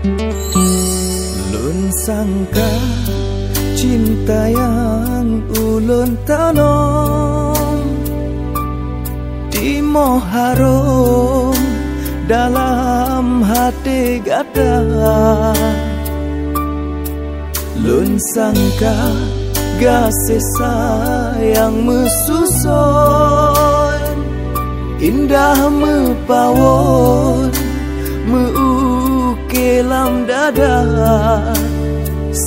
Lun sangka cinta yang ulun tanam di moharom dalam hati gada. Lun sangka kasih sayang mesusun indah mepawon meu meukelam dada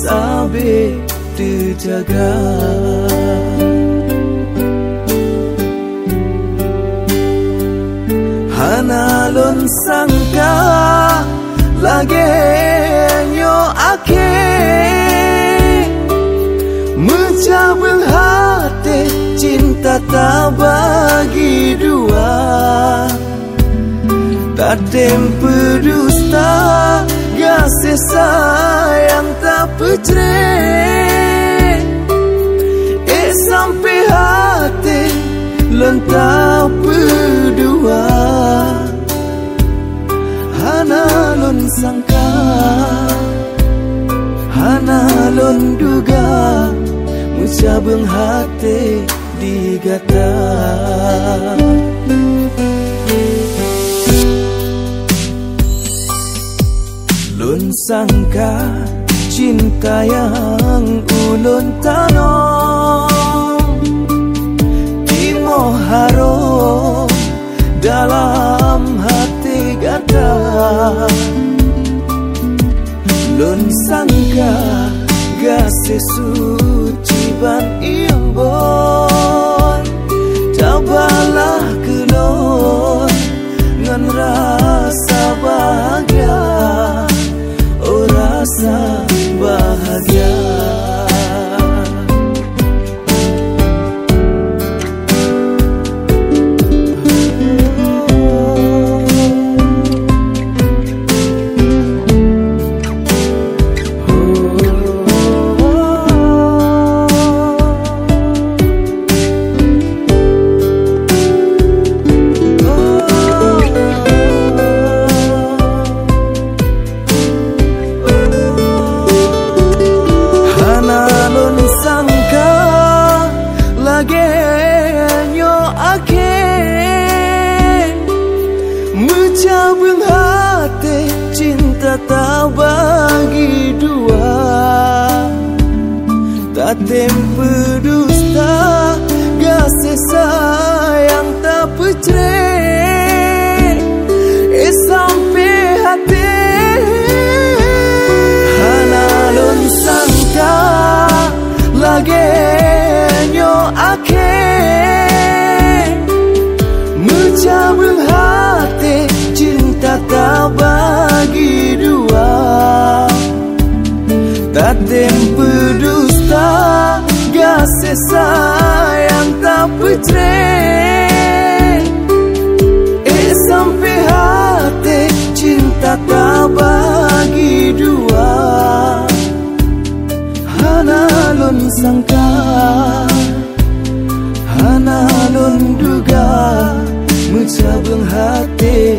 sabe terjaga. Hana lon sangka lagi nyo ake. Mencabang hati cinta tak bagi dua. Tak tempe pecre Eh sampai hati Lentah berdua. Hana lon sangka Hana lon duga. Mucabeng hati digata. Ulun sangka cinta yang ulun tanam. Di moharo dalam hati gata Ulun sangka gasih suci ban imbon Mencabang hati cinta tak bagi dua. Tak tempe Tak tempe dusta Gasih sayang tak pecre Eh sampai hati cinta tak bagi dua. Hana lon sangka Hana lon duga Mencabang hati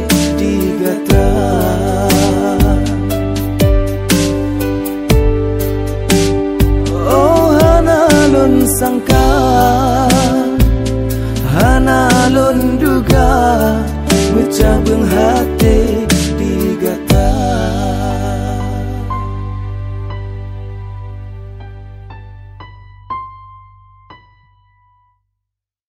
sangka Hana lon duga Mencabang hati